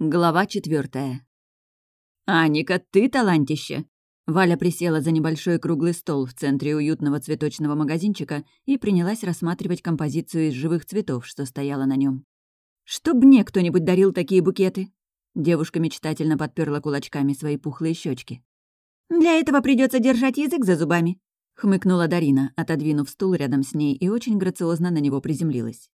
Глава четвертая. «Аника, ты талантище!» Валя присела за небольшой круглый стол в центре уютного цветочного магазинчика и принялась рассматривать композицию из живых цветов, что стояла на нем. «Чтоб мне кто-нибудь дарил такие букеты!» Девушка мечтательно подперла кулачками свои пухлые щечки. «Для этого придется держать язык за зубами», — хмыкнула Дарина, отодвинув стул рядом с ней и очень грациозно на него приземлилась.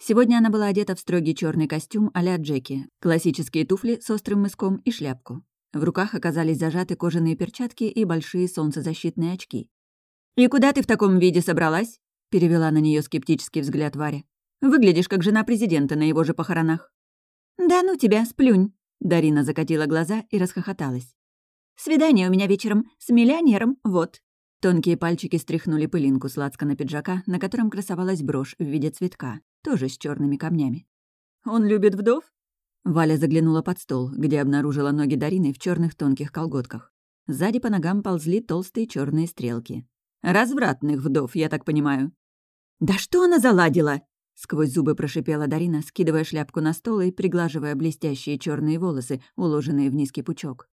Сегодня она была одета в строгий черный костюм а-ля Джеки, классические туфли с острым мыском и шляпку. В руках оказались зажаты кожаные перчатки и большие солнцезащитные очки. «И куда ты в таком виде собралась?» — перевела на нее скептический взгляд Варя. «Выглядишь как жена президента на его же похоронах». «Да ну тебя, сплюнь!» — Дарина закатила глаза и расхохоталась. «Свидание у меня вечером с миллионером, вот». Тонкие пальчики стряхнули пылинку с на пиджака, на котором красовалась брошь в виде цветка тоже с черными камнями. «Он любит вдов?» Валя заглянула под стол, где обнаружила ноги Дарины в черных тонких колготках. Сзади по ногам ползли толстые черные стрелки. «Развратных вдов, я так понимаю». «Да что она заладила?» Сквозь зубы прошипела Дарина, скидывая шляпку на стол и приглаживая блестящие черные волосы, уложенные в низкий пучок.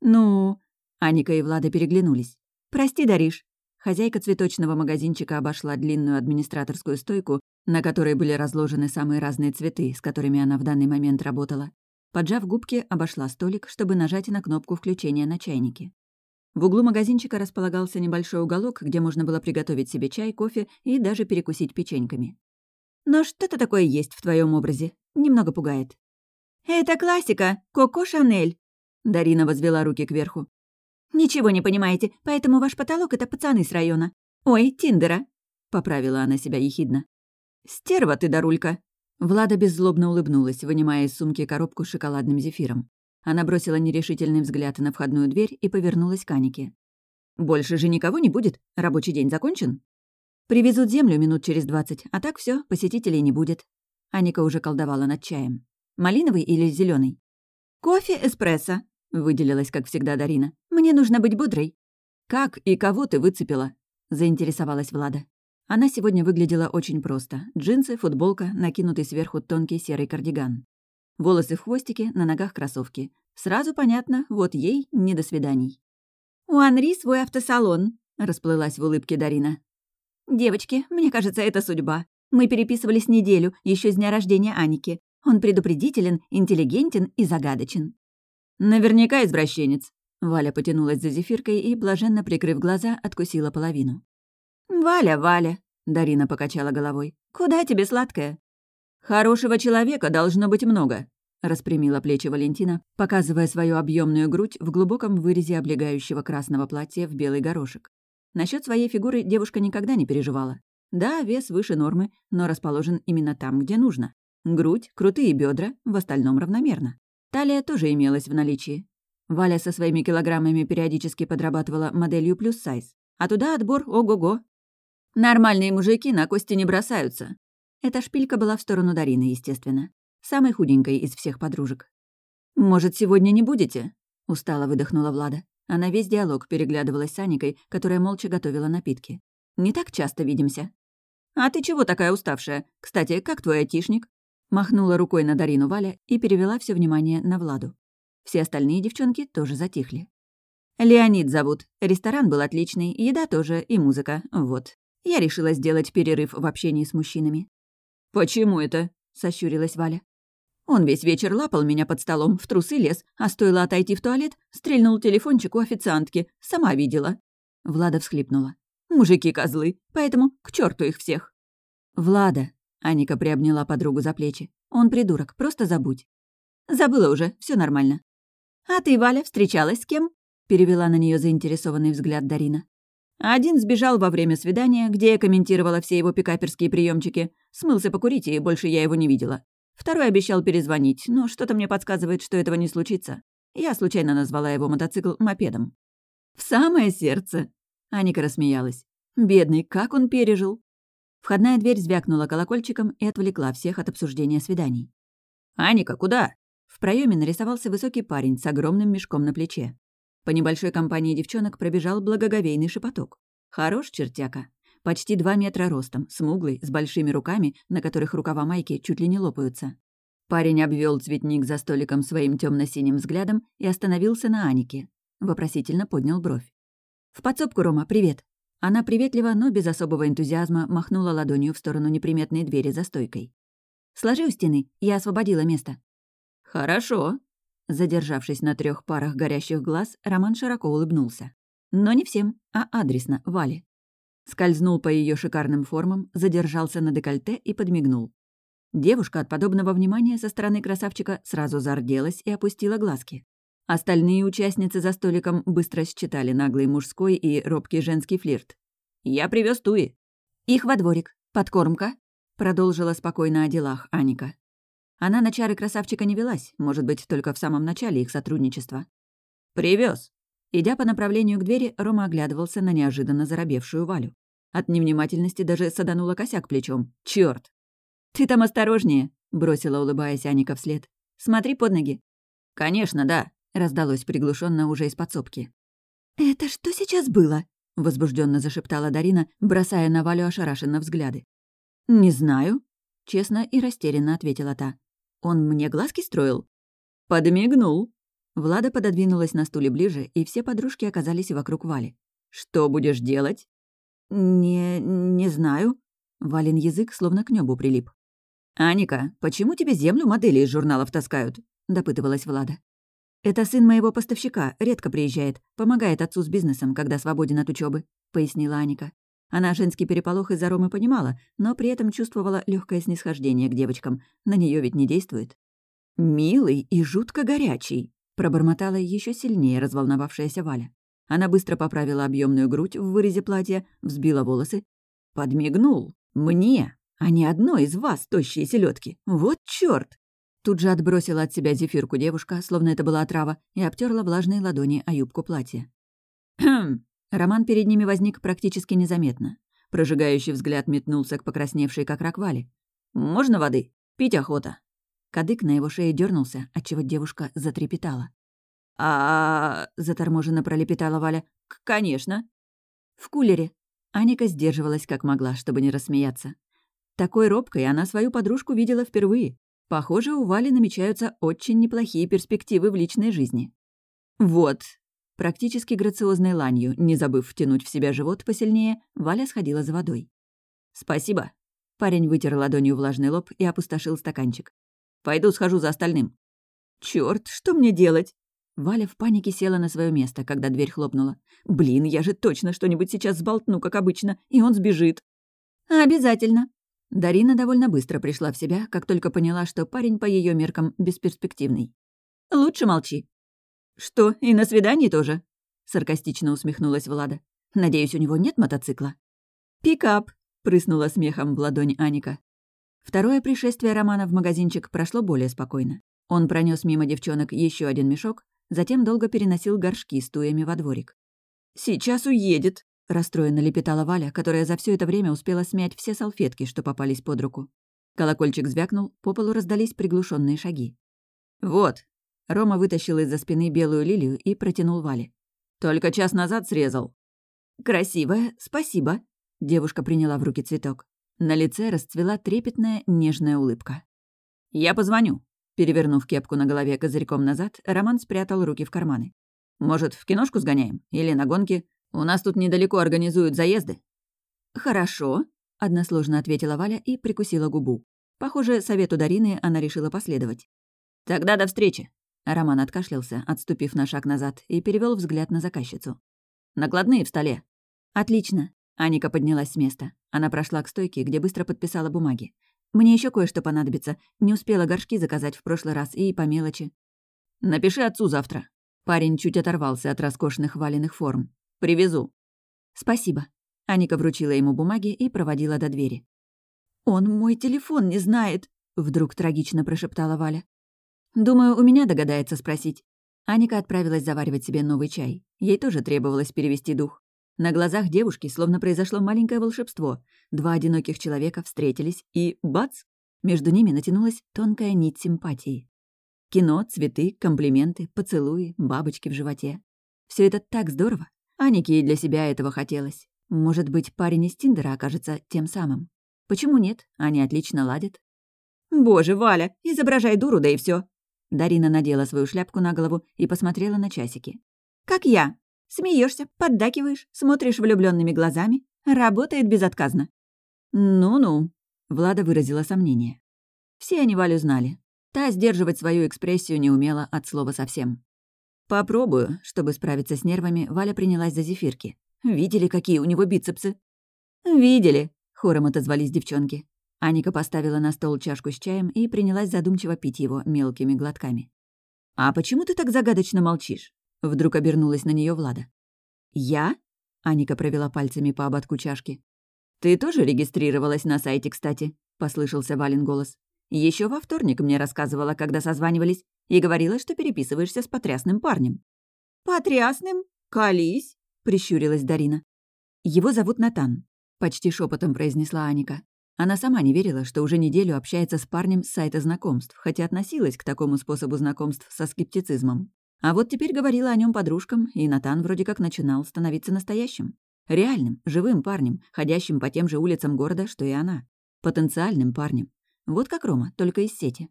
«Ну...» Аника и Влада переглянулись. «Прости, Дариш». Хозяйка цветочного магазинчика обошла длинную администраторскую стойку на которой были разложены самые разные цветы, с которыми она в данный момент работала. Поджав губки, обошла столик, чтобы нажать на кнопку включения на чайнике. В углу магазинчика располагался небольшой уголок, где можно было приготовить себе чай, кофе и даже перекусить печеньками. «Но что-то такое есть в твоем образе. Немного пугает». «Это классика! Коко Шанель!» Дарина возвела руки кверху. «Ничего не понимаете, поэтому ваш потолок — это пацаны с района. Ой, Тиндера!» — поправила она себя ехидно. «Стерва ты, Дарулька!» Влада беззлобно улыбнулась, вынимая из сумки коробку с шоколадным зефиром. Она бросила нерешительный взгляд на входную дверь и повернулась к Анике. «Больше же никого не будет? Рабочий день закончен?» «Привезут землю минут через двадцать, а так все, посетителей не будет». Аника уже колдовала над чаем. «Малиновый или зеленый? «Кофе эспрессо», — выделилась, как всегда, Дарина. «Мне нужно быть бодрой». «Как и кого ты выцепила?» — заинтересовалась Влада. Она сегодня выглядела очень просто. Джинсы, футболка, накинутый сверху тонкий серый кардиган. Волосы в хвостике, на ногах кроссовки. Сразу понятно, вот ей не до свиданий. «У Анри свой автосалон», — расплылась в улыбке Дарина. «Девочки, мне кажется, это судьба. Мы переписывались неделю, еще с дня рождения Аники. Он предупредителен, интеллигентен и загадочен». «Наверняка извращенец». Валя потянулась за зефиркой и, блаженно прикрыв глаза, откусила половину. «Валя, Валя», — Дарина покачала головой, — «куда тебе сладкое?» «Хорошего человека должно быть много», — распрямила плечи Валентина, показывая свою объемную грудь в глубоком вырезе облегающего красного платья в белый горошек. Насчет своей фигуры девушка никогда не переживала. Да, вес выше нормы, но расположен именно там, где нужно. Грудь, крутые бедра, в остальном равномерно. Талия тоже имелась в наличии. Валя со своими килограммами периодически подрабатывала моделью плюс сайз. А туда отбор ого-го, Нормальные мужики на кости не бросаются. Эта шпилька была в сторону Дарины, естественно. Самой худенькой из всех подружек. «Может, сегодня не будете?» — устало выдохнула Влада. Она весь диалог переглядывалась с Аникой, которая молча готовила напитки. «Не так часто видимся». «А ты чего такая уставшая? Кстати, как твой айтишник?» Махнула рукой на Дарину Валя и перевела все внимание на Владу. Все остальные девчонки тоже затихли. «Леонид зовут. Ресторан был отличный, еда тоже и музыка. Вот. Я решила сделать перерыв в общении с мужчинами. «Почему это?» — сощурилась Валя. Он весь вечер лапал меня под столом, в трусы лез, а стоило отойти в туалет, стрельнул телефончик у официантки. Сама видела. Влада всхлипнула. «Мужики-козлы, поэтому к черту их всех!» «Влада!» — Аника приобняла подругу за плечи. «Он придурок, просто забудь». «Забыла уже, все нормально». «А ты, Валя, встречалась с кем?» — перевела на нее заинтересованный взгляд Дарина. Один сбежал во время свидания, где я комментировала все его пикаперские приемчики, смылся покурить, и больше я его не видела. Второй обещал перезвонить, но что-то мне подсказывает, что этого не случится. Я случайно назвала его мотоцикл мопедом. «В самое сердце!» Аника рассмеялась. «Бедный, как он пережил!» Входная дверь звякнула колокольчиком и отвлекла всех от обсуждения свиданий. «Аника, куда?» В проеме нарисовался высокий парень с огромным мешком на плече. По небольшой компании девчонок пробежал благоговейный шепоток. Хорош чертяка. Почти два метра ростом, смуглый, с большими руками, на которых рукава майки чуть ли не лопаются. Парень обвел цветник за столиком своим темно синим взглядом и остановился на Анике. Вопросительно поднял бровь. «В подсобку, Рома, привет!» Она приветливо, но без особого энтузиазма махнула ладонью в сторону неприметной двери за стойкой. «Сложи у стены, я освободила место». «Хорошо». Задержавшись на трех парах горящих глаз, Роман широко улыбнулся. Но не всем, а адресно, Вале. Скользнул по ее шикарным формам, задержался на декольте и подмигнул. Девушка от подобного внимания со стороны красавчика сразу зарделась и опустила глазки. Остальные участницы за столиком быстро считали наглый мужской и робкий женский флирт. «Я привез Туи». «Их во дворик. Подкормка», — продолжила спокойно о делах Аника. Она на чары красавчика не велась, может быть, только в самом начале их сотрудничества. Привез. Идя по направлению к двери, Рома оглядывался на неожиданно заробевшую Валю. От невнимательности даже саданула косяк плечом. Черт! «Ты там осторожнее!» — бросила, улыбаясь Аника вслед. «Смотри под ноги». «Конечно, да», — раздалось приглушенно уже из подсобки. «Это что сейчас было?» — возбужденно зашептала Дарина, бросая на Валю ошарашенно взгляды. «Не знаю», — честно и растерянно ответила та. «Он мне глазки строил?» «Подмигнул». Влада пододвинулась на стуле ближе, и все подружки оказались вокруг Вали. «Что будешь делать?» «Не... не знаю». Вален язык словно к небу прилип. «Аника, почему тебе землю модели из журналов таскают?» — допытывалась Влада. «Это сын моего поставщика, редко приезжает, помогает отцу с бизнесом, когда свободен от учебы, пояснила Аника. Она женский переполох из-за Ромы понимала, но при этом чувствовала легкое снисхождение к девочкам. На нее ведь не действует. «Милый и жутко горячий», — пробормотала еще сильнее разволновавшаяся Валя. Она быстро поправила объемную грудь в вырезе платья, взбила волосы. «Подмигнул. Мне, а не одной из вас, тощие селедки. Вот чёрт!» Тут же отбросила от себя зефирку девушка, словно это была отрава, и обтерла влажные ладони о юбку платья. «Хм!» Роман перед ними возник практически незаметно. Прожигающий взгляд метнулся к покрасневшей, как рак Вали. «Можно воды? Пить охота». Кадык на его шее дернулся, отчего девушка затрепетала. -а заторможенно пролепетала Валя. «Конечно». «В кулере». Аника сдерживалась как могла, чтобы не рассмеяться. Такой робкой она свою подружку видела впервые. Похоже, у Вали намечаются очень неплохие перспективы в личной жизни. Вот. Практически грациозной ланью, не забыв втянуть в себя живот посильнее, Валя сходила за водой. «Спасибо». Парень вытер ладонью влажный лоб и опустошил стаканчик. «Пойду схожу за остальным». «Чёрт, что мне делать?» Валя в панике села на свое место, когда дверь хлопнула. «Блин, я же точно что-нибудь сейчас сболтну, как обычно, и он сбежит». «Обязательно», Дарина довольно быстро пришла в себя, как только поняла, что парень по ее меркам бесперспективный. «Лучше молчи». «Что, и на свидании тоже?» — саркастично усмехнулась Влада. «Надеюсь, у него нет мотоцикла?» «Пикап», — прыснула смехом в ладонь Аника. Второе пришествие Романа в магазинчик прошло более спокойно. Он пронес мимо девчонок еще один мешок, затем долго переносил горшки с туями во дворик. «Сейчас уедет», Расстроенно лепетала Валя, которая за все это время успела смять все салфетки, что попались под руку. Колокольчик звякнул, по полу раздались приглушенные шаги. «Вот!» Рома вытащил из-за спины белую лилию и протянул Вале. «Только час назад срезал». «Красивая, спасибо!» Девушка приняла в руки цветок. На лице расцвела трепетная, нежная улыбка. «Я позвоню». Перевернув кепку на голове козырьком назад, Роман спрятал руки в карманы. «Может, в киношку сгоняем? Или на гонки? У нас тут недалеко организуют заезды». «Хорошо», — односложно ответила Валя и прикусила губу. Похоже, совету Дарины она решила последовать. «Тогда до встречи!» Роман откашлялся, отступив на шаг назад, и перевел взгляд на заказчицу. «Накладные в столе». «Отлично». Аника поднялась с места. Она прошла к стойке, где быстро подписала бумаги. «Мне еще кое-что понадобится. Не успела горшки заказать в прошлый раз и по мелочи». «Напиши отцу завтра». Парень чуть оторвался от роскошных валенных форм. Привезу». «Спасибо». Аника вручила ему бумаги и проводила до двери. «Он мой телефон не знает», — вдруг трагично прошептала Валя. «Думаю, у меня догадается спросить». Аника отправилась заваривать себе новый чай. Ей тоже требовалось перевести дух. На глазах девушки словно произошло маленькое волшебство. Два одиноких человека встретились, и бац! Между ними натянулась тонкая нить симпатии. Кино, цветы, комплименты, поцелуи, бабочки в животе. Все это так здорово, Анике и для себя этого хотелось. Может быть, парень из Тиндера окажется тем самым. Почему нет? Они отлично ладят. «Боже, Валя, изображай дуру, да и все. Дарина надела свою шляпку на голову и посмотрела на часики. «Как я. Смеешься, поддакиваешь, смотришь влюбленными глазами. Работает безотказно». «Ну-ну», — Влада выразила сомнение. Все они Валю знали. Та сдерживать свою экспрессию не умела от слова совсем. «Попробую», чтобы справиться с нервами, Валя принялась за зефирки. «Видели, какие у него бицепсы?» «Видели», — хором отозвались девчонки. Аника поставила на стол чашку с чаем и принялась задумчиво пить его мелкими глотками. «А почему ты так загадочно молчишь?» Вдруг обернулась на нее Влада. «Я?» — Аника провела пальцами по ободку чашки. «Ты тоже регистрировалась на сайте, кстати?» — послышался Вален голос. Еще во вторник мне рассказывала, когда созванивались, и говорила, что переписываешься с потрясным парнем». «Потрясным? Колись!» — прищурилась Дарина. «Его зовут Натан», — почти шепотом произнесла Аника. Она сама не верила, что уже неделю общается с парнем с сайта знакомств, хотя относилась к такому способу знакомств со скептицизмом. А вот теперь говорила о нем подружкам, и Натан вроде как начинал становиться настоящим. Реальным, живым парнем, ходящим по тем же улицам города, что и она. Потенциальным парнем. Вот как Рома, только из сети.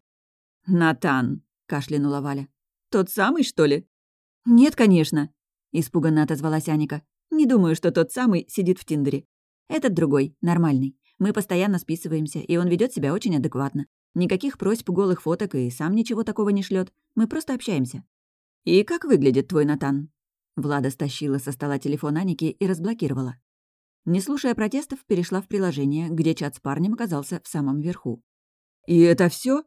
«Натан!» — кашлянула Валя. «Тот самый, что ли?» «Нет, конечно!» — испуганно отозвалась Аника. «Не думаю, что тот самый сидит в Тиндере. Этот другой, нормальный. Мы постоянно списываемся, и он ведет себя очень адекватно. Никаких просьб голых фоток и сам ничего такого не шлет. Мы просто общаемся. «И как выглядит твой Натан?» Влада стащила со стола телефон Аники и разблокировала. Не слушая протестов, перешла в приложение, где чат с парнем оказался в самом верху. «И это все?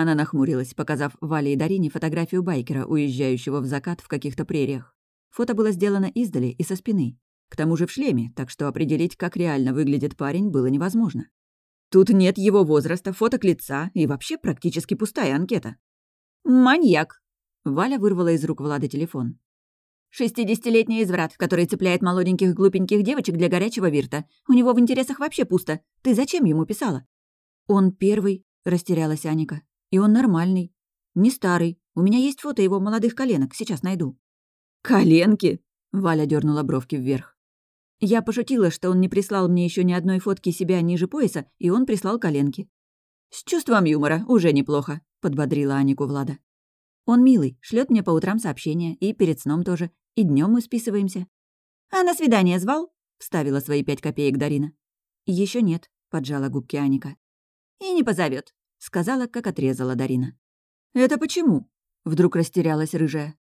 Она нахмурилась, показав Вале и Дарине фотографию байкера, уезжающего в закат в каких-то прериях. Фото было сделано издали и со спины. К тому же в шлеме, так что определить, как реально выглядит парень, было невозможно. Тут нет его возраста, фоток лица и вообще практически пустая анкета. «Маньяк!» Валя вырвала из рук Влады телефон. «Шестидесятилетний изврат, который цепляет молоденьких глупеньких девочек для горячего вирта. У него в интересах вообще пусто. Ты зачем ему писала?» «Он первый», — растерялась Аника. «И он нормальный. Не старый. У меня есть фото его молодых коленок, сейчас найду». «Коленки?» — Валя дернула бровки вверх. Я пошутила, что он не прислал мне еще ни одной фотки себя ниже пояса, и он прислал коленки. «С чувством юмора уже неплохо», — подбодрила Анику Влада. «Он милый, шлет мне по утрам сообщения, и перед сном тоже, и днем мы списываемся». «А на свидание звал?» — вставила свои пять копеек Дарина. Еще нет», — поджала губки Аника. «И не позовет, сказала, как отрезала Дарина. «Это почему?» — вдруг растерялась рыжая.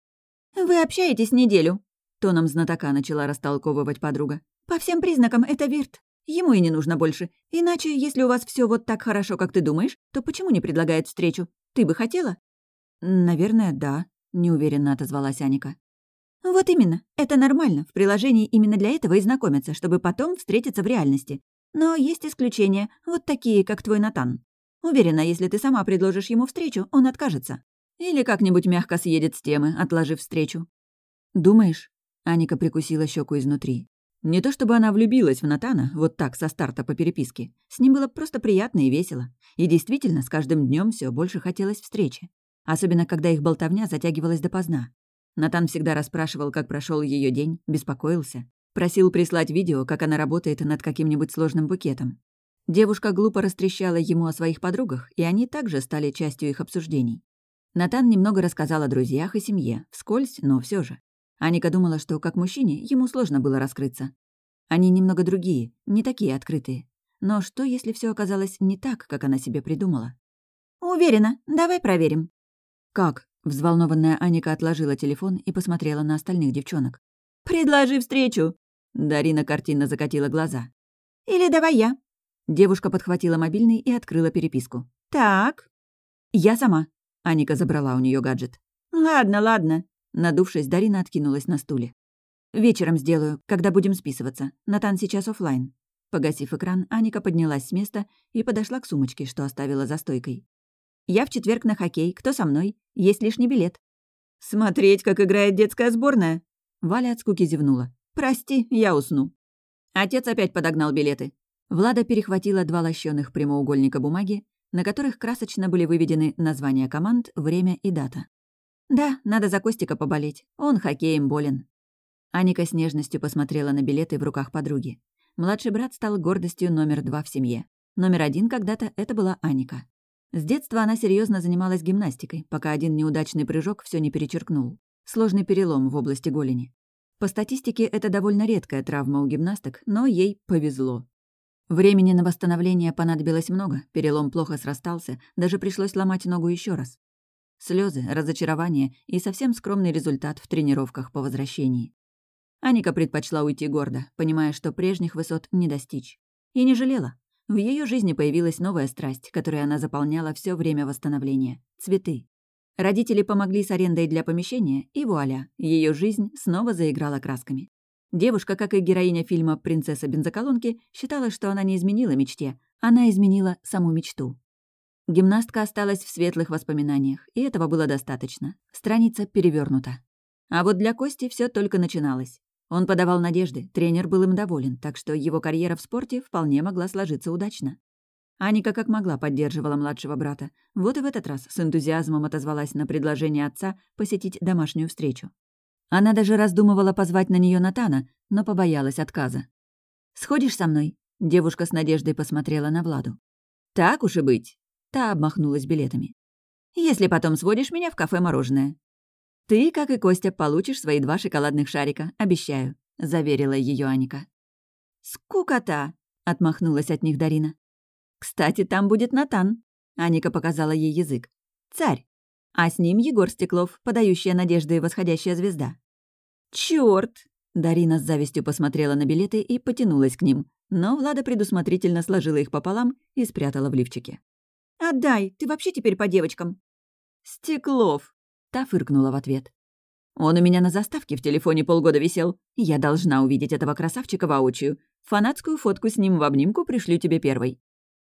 «Вы общаетесь неделю», Тоном знатока начала растолковывать подруга. «По всем признакам это Вирт. Ему и не нужно больше. Иначе, если у вас все вот так хорошо, как ты думаешь, то почему не предлагает встречу? Ты бы хотела?» «Наверное, да», — неуверенно отозвалась Аника. «Вот именно. Это нормально. В приложении именно для этого и знакомятся, чтобы потом встретиться в реальности. Но есть исключения, вот такие, как твой Натан. Уверена, если ты сама предложишь ему встречу, он откажется. Или как-нибудь мягко съедет с темы, отложив встречу. Думаешь? Аника прикусила щеку изнутри. Не то чтобы она влюбилась в Натана, вот так, со старта по переписке. С ним было просто приятно и весело. И действительно, с каждым днем все больше хотелось встречи. Особенно, когда их болтовня затягивалась допоздна. Натан всегда расспрашивал, как прошел ее день, беспокоился. Просил прислать видео, как она работает над каким-нибудь сложным букетом. Девушка глупо растрещала ему о своих подругах, и они также стали частью их обсуждений. Натан немного рассказал о друзьях и семье, вскользь, но все же. Аника думала, что как мужчине ему сложно было раскрыться. Они немного другие, не такие открытые. Но что, если все оказалось не так, как она себе придумала? «Уверена. Давай проверим». «Как?» — взволнованная Аника отложила телефон и посмотрела на остальных девчонок. «Предложи встречу!» Дарина картинно закатила глаза. «Или давай я». Девушка подхватила мобильный и открыла переписку. «Так». «Я сама». Аника забрала у нее гаджет. «Ладно, ладно. Надувшись, Дарина откинулась на стуле. «Вечером сделаю, когда будем списываться. Натан сейчас офлайн. Погасив экран, Аника поднялась с места и подошла к сумочке, что оставила за стойкой. «Я в четверг на хоккей. Кто со мной? Есть лишний билет». «Смотреть, как играет детская сборная?» Валя от скуки зевнула. «Прости, я усну». Отец опять подогнал билеты. Влада перехватила два лощёных прямоугольника бумаги, на которых красочно были выведены названия команд, время и дата. «Да, надо за Костика поболеть. Он хоккеем болен». Аника с нежностью посмотрела на билеты в руках подруги. Младший брат стал гордостью номер два в семье. Номер один когда-то это была Аника. С детства она серьезно занималась гимнастикой, пока один неудачный прыжок все не перечеркнул. Сложный перелом в области голени. По статистике, это довольно редкая травма у гимнасток, но ей повезло. Времени на восстановление понадобилось много, перелом плохо срастался, даже пришлось ломать ногу еще раз. Слезы, разочарование и совсем скромный результат в тренировках по возвращении. Аника предпочла уйти гордо, понимая, что прежних высот не достичь. И не жалела. В ее жизни появилась новая страсть, которой она заполняла все время восстановления — цветы. Родители помогли с арендой для помещения, и вуаля, ее жизнь снова заиграла красками. Девушка, как и героиня фильма «Принцесса бензоколонки», считала, что она не изменила мечте, она изменила саму мечту. Гимнастка осталась в светлых воспоминаниях, и этого было достаточно. Страница перевернута. А вот для Кости все только начиналось. Он подавал надежды, тренер был им доволен, так что его карьера в спорте вполне могла сложиться удачно. Аника как могла поддерживала младшего брата. Вот и в этот раз с энтузиазмом отозвалась на предложение отца посетить домашнюю встречу. Она даже раздумывала позвать на нее Натана, но побоялась отказа. «Сходишь со мной?» Девушка с надеждой посмотрела на Владу. «Так уж и быть!» Та обмахнулась билетами. «Если потом сводишь меня в кафе мороженое». «Ты, как и Костя, получишь свои два шоколадных шарика, обещаю», — заверила ее Аника. «Скукота!» — отмахнулась от них Дарина. «Кстати, там будет Натан», — Аника показала ей язык. «Царь. А с ним Егор Стеклов, подающая надежды и восходящая звезда». «Чёрт!» Дарина с завистью посмотрела на билеты и потянулась к ним, но Влада предусмотрительно сложила их пополам и спрятала в лифчике. «Отдай, ты вообще теперь по девочкам». «Стеклов!» — та фыркнула в ответ. «Он у меня на заставке в телефоне полгода висел. Я должна увидеть этого красавчика воочию. Фанатскую фотку с ним в обнимку пришлю тебе первой.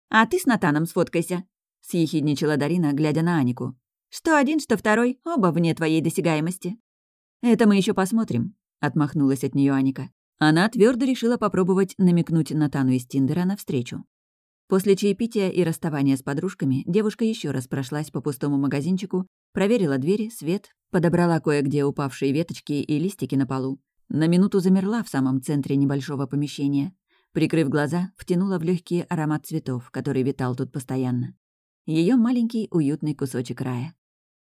«А ты с Натаном сфоткайся», — съехидничала Дарина, глядя на Анику. «Что один, что второй, оба вне твоей досягаемости». «Это мы еще посмотрим», — отмахнулась от нее Аника. Она твердо решила попробовать намекнуть Натану из Тиндера навстречу. После чаепития и расставания с подружками девушка еще раз прошлась по пустому магазинчику, проверила двери, свет, подобрала кое-где упавшие веточки и листики на полу. На минуту замерла в самом центре небольшого помещения. Прикрыв глаза, втянула в легкий аромат цветов, который витал тут постоянно. Ее маленький уютный кусочек рая.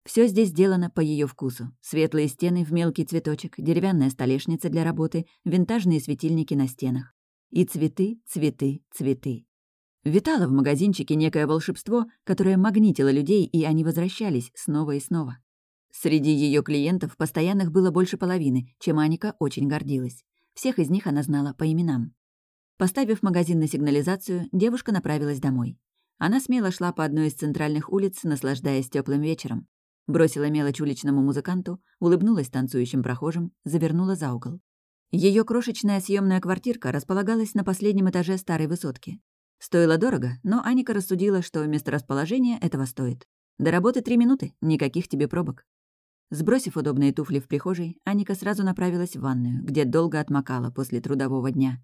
Все здесь сделано по ее вкусу. Светлые стены в мелкий цветочек, деревянная столешница для работы, винтажные светильники на стенах. И цветы, цветы, цветы. Витало в магазинчике некое волшебство, которое магнитило людей, и они возвращались снова и снова. Среди ее клиентов постоянных было больше половины, чем Аника очень гордилась. Всех из них она знала по именам. Поставив магазин на сигнализацию, девушка направилась домой. Она смело шла по одной из центральных улиц, наслаждаясь теплым вечером. Бросила мелочь уличному музыканту, улыбнулась танцующим прохожим, завернула за угол. Ее крошечная съемная квартирка располагалась на последнем этаже старой высотки. Стоило дорого, но Аника рассудила, что месторасположение этого стоит. До работы три минуты, никаких тебе пробок. Сбросив удобные туфли в прихожей, Аника сразу направилась в ванную, где долго отмокала после трудового дня.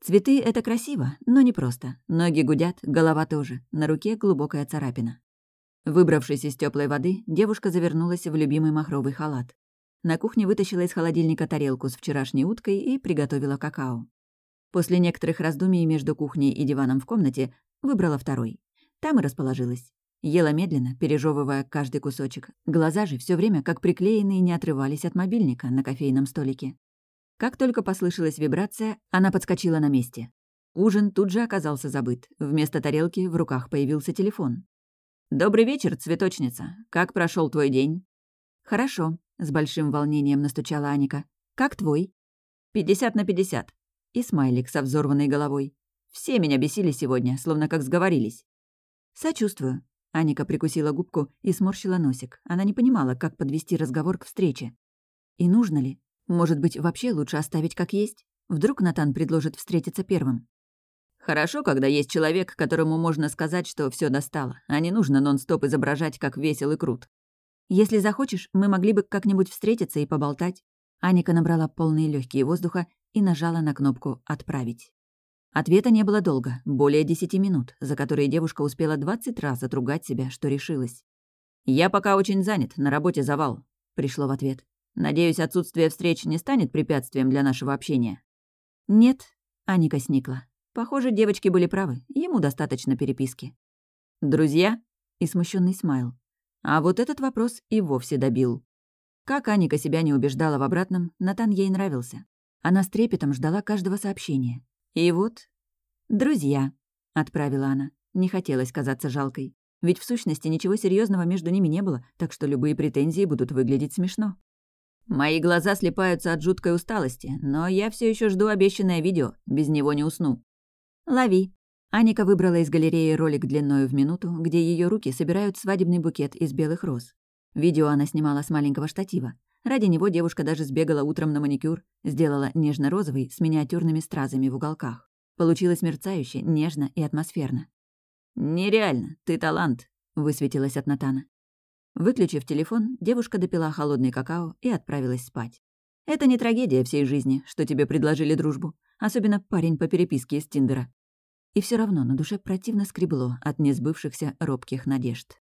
Цветы — это красиво, но не просто. Ноги гудят, голова тоже, на руке глубокая царапина. Выбравшись из теплой воды, девушка завернулась в любимый махровый халат. На кухне вытащила из холодильника тарелку с вчерашней уткой и приготовила какао. После некоторых раздумий между кухней и диваном в комнате выбрала второй. Там и расположилась. Ела медленно, пережевывая каждый кусочек. Глаза же все время, как приклеенные, не отрывались от мобильника на кофейном столике. Как только послышалась вибрация, она подскочила на месте. Ужин тут же оказался забыт. Вместо тарелки в руках появился телефон. «Добрый вечер, цветочница. Как прошел твой день?» «Хорошо», — с большим волнением настучала Аника. «Как твой?» «Пятьдесят на пятьдесят». И смайлик со взорванной головой. «Все меня бесили сегодня, словно как сговорились». «Сочувствую». Аника прикусила губку и сморщила носик. Она не понимала, как подвести разговор к встрече. И нужно ли? Может быть, вообще лучше оставить как есть? Вдруг Натан предложит встретиться первым? Хорошо, когда есть человек, которому можно сказать, что все достало, а не нужно нон-стоп изображать, как весел и крут. Если захочешь, мы могли бы как-нибудь встретиться и поболтать. Аника набрала полные легкие воздуха и нажала на кнопку «Отправить». Ответа не было долго, более десяти минут, за которые девушка успела двадцать раз отругать себя, что решилась. «Я пока очень занят, на работе завал», — пришло в ответ. Надеюсь, отсутствие встреч не станет препятствием для нашего общения?» «Нет», — Аника сникла. Похоже, девочки были правы, ему достаточно переписки. «Друзья?» и смущенный смайл. А вот этот вопрос и вовсе добил. Как Аника себя не убеждала в обратном, Натан ей нравился. Она с трепетом ждала каждого сообщения. И вот... «Друзья», — отправила она. Не хотелось казаться жалкой. Ведь в сущности ничего серьезного между ними не было, так что любые претензии будут выглядеть смешно. Мои глаза слепаются от жуткой усталости, но я все еще жду обещанное видео, без него не усну. «Лови». Аника выбрала из галереи ролик длиною в минуту, где ее руки собирают свадебный букет из белых роз. Видео она снимала с маленького штатива. Ради него девушка даже сбегала утром на маникюр, сделала нежно-розовый с миниатюрными стразами в уголках. Получилось мерцающе, нежно и атмосферно. «Нереально, ты талант», — высветилась от Натана. Выключив телефон, девушка допила холодный какао и отправилась спать. Это не трагедия всей жизни, что тебе предложили дружбу, особенно парень по переписке из Тиндера. И все равно на душе противно скребло от несбывшихся робких надежд.